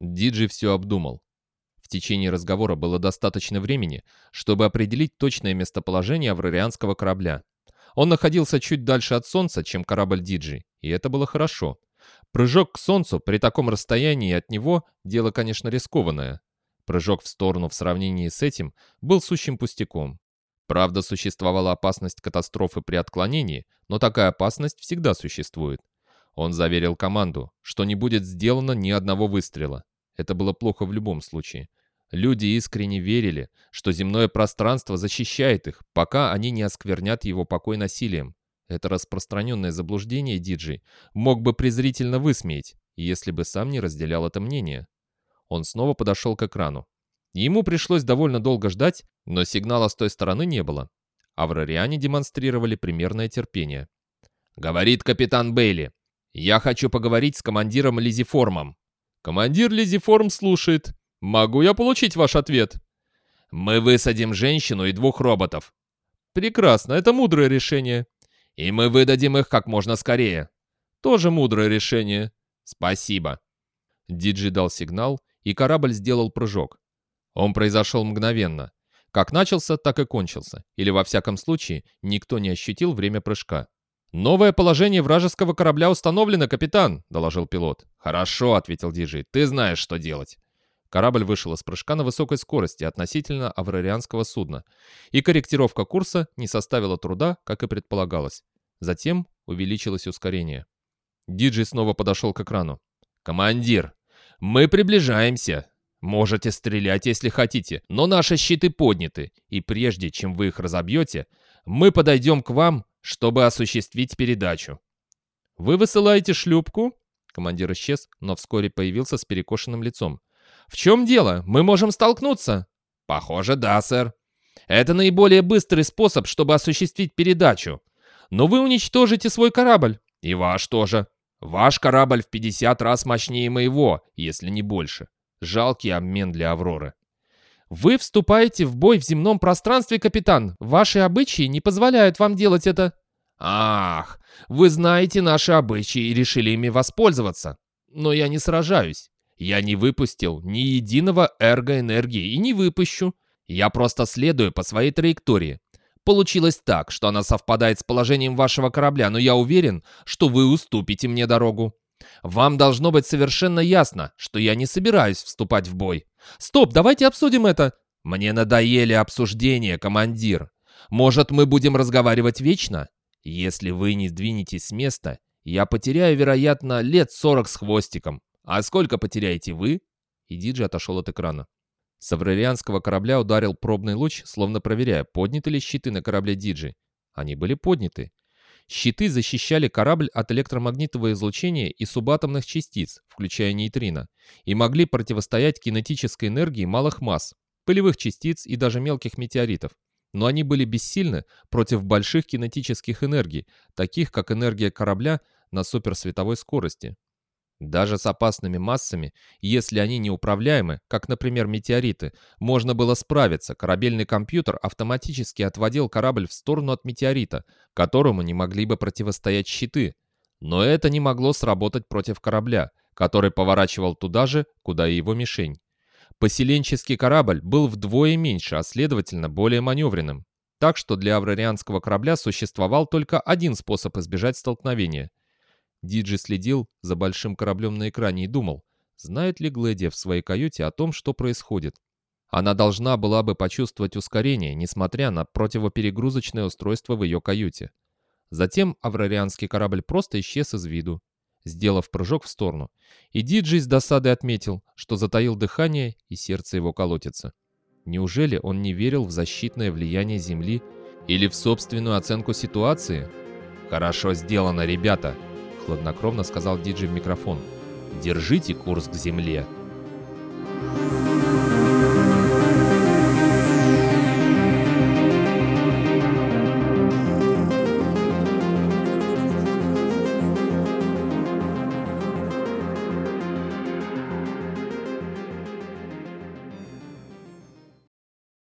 Диджи все обдумал. В течение разговора было достаточно времени, чтобы определить точное местоположение аврарианского корабля. Он находился чуть дальше от Солнца, чем корабль Диджи, и это было хорошо. Прыжок к Солнцу при таком расстоянии от него – дело, конечно, рискованное. Прыжок в сторону в сравнении с этим был сущим пустяком. Правда, существовала опасность катастрофы при отклонении, но такая опасность всегда существует. Он заверил команду, что не будет сделано ни одного выстрела. Это было плохо в любом случае. Люди искренне верили, что земное пространство защищает их, пока они не осквернят его покой насилием. Это распространенное заблуждение Диджи мог бы презрительно высмеять, если бы сам не разделял это мнение. Он снова подошел к экрану. Ему пришлось довольно долго ждать, но сигнала с той стороны не было. Аврариане демонстрировали примерное терпение. «Говорит капитан Бейли. Я хочу поговорить с командиром Лизиформом». «Командир Лизиформ слушает. Могу я получить ваш ответ?» «Мы высадим женщину и двух роботов». «Прекрасно, это мудрое решение». «И мы выдадим их как можно скорее». «Тоже мудрое решение». «Спасибо». Диджи дал сигнал, и корабль сделал прыжок. Он произошел мгновенно. Как начался, так и кончился. Или, во всяком случае, никто не ощутил время прыжка. «Новое положение вражеского корабля установлено, капитан», — доложил пилот. «Хорошо», — ответил Диджей. «Ты знаешь, что делать». Корабль вышел из прыжка на высокой скорости относительно аврарианского судна, и корректировка курса не составила труда, как и предполагалось. Затем увеличилось ускорение. Диджей снова подошел к экрану. «Командир, мы приближаемся. Можете стрелять, если хотите, но наши щиты подняты, и прежде чем вы их разобьете, мы подойдем к вам, чтобы осуществить передачу». «Вы высылаете шлюпку?» Командир исчез, но вскоре появился с перекошенным лицом. «В чем дело? Мы можем столкнуться?» «Похоже, да, сэр. Это наиболее быстрый способ, чтобы осуществить передачу. Но вы уничтожите свой корабль. И ваш тоже. Ваш корабль в 50 раз мощнее моего, если не больше. Жалкий обмен для Авроры. Вы вступаете в бой в земном пространстве, капитан. Ваши обычаи не позволяют вам делать это. Ах, вы знаете наши обычаи и решили ими воспользоваться. Но я не сражаюсь. Я не выпустил ни единого эргоэнергии и не выпущу. Я просто следую по своей траектории. Получилось так, что она совпадает с положением вашего корабля, но я уверен, что вы уступите мне дорогу. Вам должно быть совершенно ясно, что я не собираюсь вступать в бой. Стоп, давайте обсудим это. Мне надоели обсуждения, командир. Может, мы будем разговаривать вечно? Если вы не сдвинетесь с места, я потеряю, вероятно, лет сорок с хвостиком. А сколько потеряете вы?» И Диджи отошел от экрана. С аврелианского корабля ударил пробный луч, словно проверяя, подняты ли щиты на корабле Диджи. Они были подняты. Щиты защищали корабль от электромагнитного излучения и субатомных частиц, включая нейтрино, и могли противостоять кинетической энергии малых масс, пылевых частиц и даже мелких метеоритов. Но они были бессильны против больших кинетических энергий, таких как энергия корабля на суперсветовой скорости. Даже с опасными массами, если они неуправляемы, как, например, метеориты, можно было справиться. Корабельный компьютер автоматически отводил корабль в сторону от метеорита, которому не могли бы противостоять щиты. Но это не могло сработать против корабля, который поворачивал туда же, куда и его мишень. Поселенческий корабль был вдвое меньше, а следовательно более маневренным. Так что для аврарианского корабля существовал только один способ избежать столкновения – Диджи следил за большим кораблем на экране и думал, знает ли Глэдия в своей каюте о том, что происходит. Она должна была бы почувствовать ускорение, несмотря на противоперегрузочное устройство в ее каюте. Затем аврарианский корабль просто исчез из виду, сделав прыжок в сторону, и Диджи с досадой отметил, что затаил дыхание и сердце его колотится. Неужели он не верил в защитное влияние Земли или в собственную оценку ситуации? «Хорошо сделано, ребята!» Хладнокровно сказал диджей в микрофон. «Держите курс к земле!»